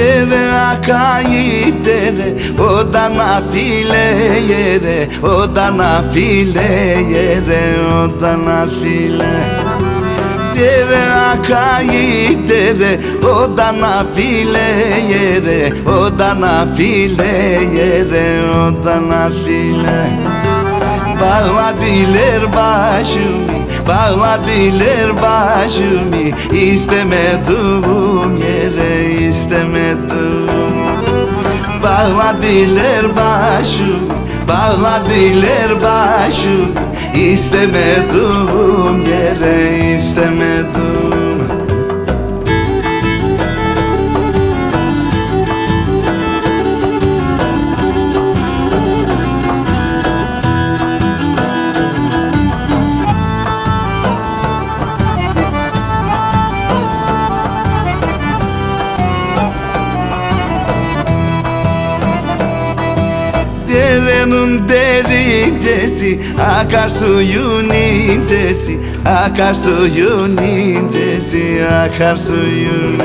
Dere akayı dere O da nafile yere O da nafile yere O da nafile Dere akayı dere O da nafile yere O da nafile yere O da nafile Bağladılar başımı Bağladılar başımı İstemedim yere istemedim. Bağladılar başımı Bağladılar başımı İstemedim yere istemedim Derenin derincesi Akar suyun incesi Akar suyun incesi Akar suyun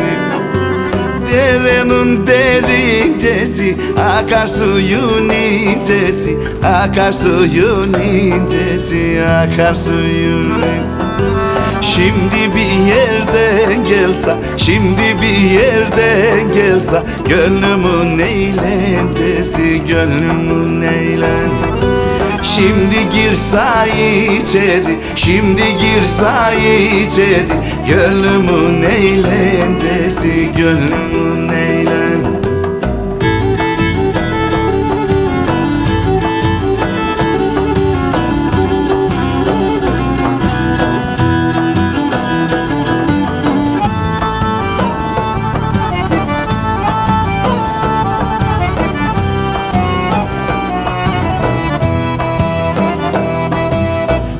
Derenin derincesi Akar suyun incesi Akar suyun incesi Akar suyun Şimdi bir yerden gelse, şimdi bir yerden gelse Gönlümün eğlencesi, gönlümün eğlen Şimdi girse içeri, şimdi girse içeri Gönlümün eğlencesi, gönlümün eğlen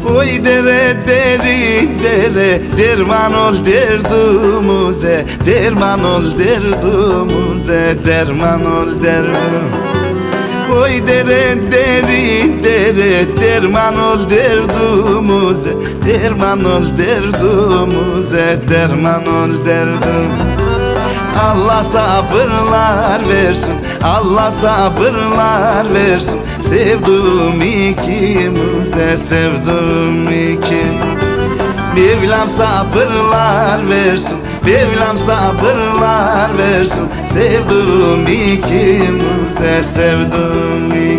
Oy dere derin dere Derman ol derdumuze Derman ol derdumuze Derman ol derdim. Oy dere derin dere Derman ol derdumuze Derman ol derdumuze Derman ol derdim Allah sabırlar versin. Allah sabırlar versin. Sevduğum ikimize sevduğum ikim Mevlam sabırlar versin. Mevlam sabırlar versin. Sevduğum ikimize sevduğum ikimize